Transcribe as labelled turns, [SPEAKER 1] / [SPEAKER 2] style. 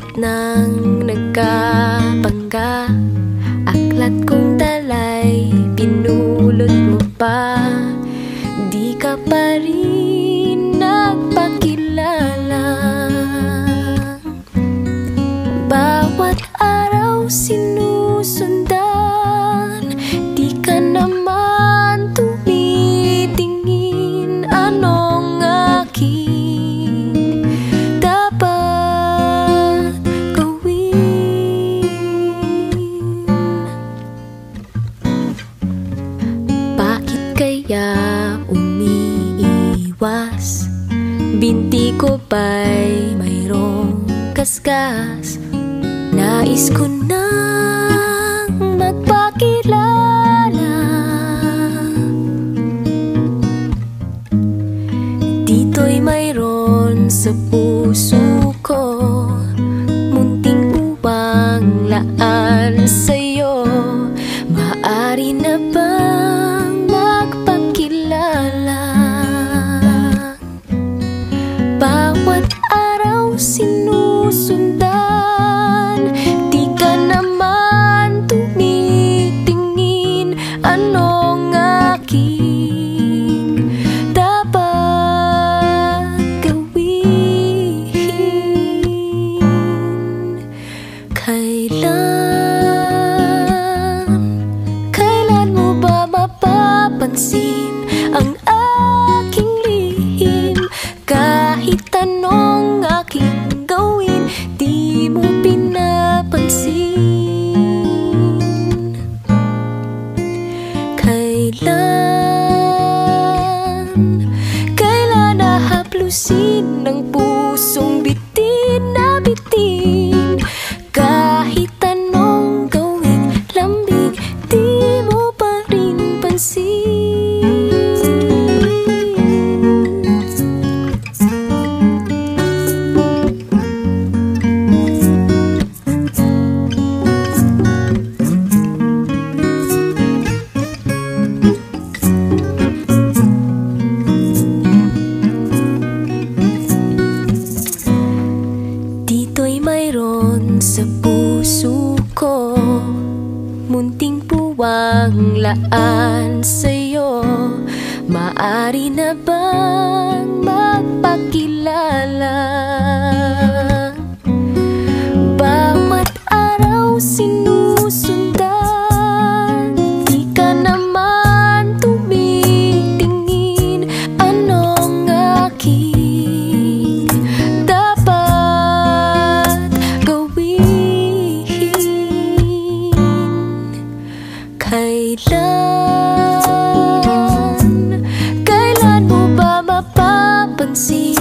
[SPEAKER 1] Ulit nang nagkapangga Aklat kong talay, pinulot mo pa. Di ka pa rin nagpakilala. Bawat araw sinusundan kaya umiiwas? Binti ko ba'y mayroong kaskas? Nais ko nang magpakilala Dito'y mayroon sa puso ko Munting uwang laan sa'yo sinusundan. Di ka naman tumitingin. Anong aking dapat gawin? Kailan, kailan mo ba mapapansin Ang aking pusong bitin Munting puwang laan sa'yo Maari na bang magpakilala? Bawat araw sinusundan see.